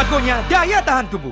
Jagonya daya tahan tubuh.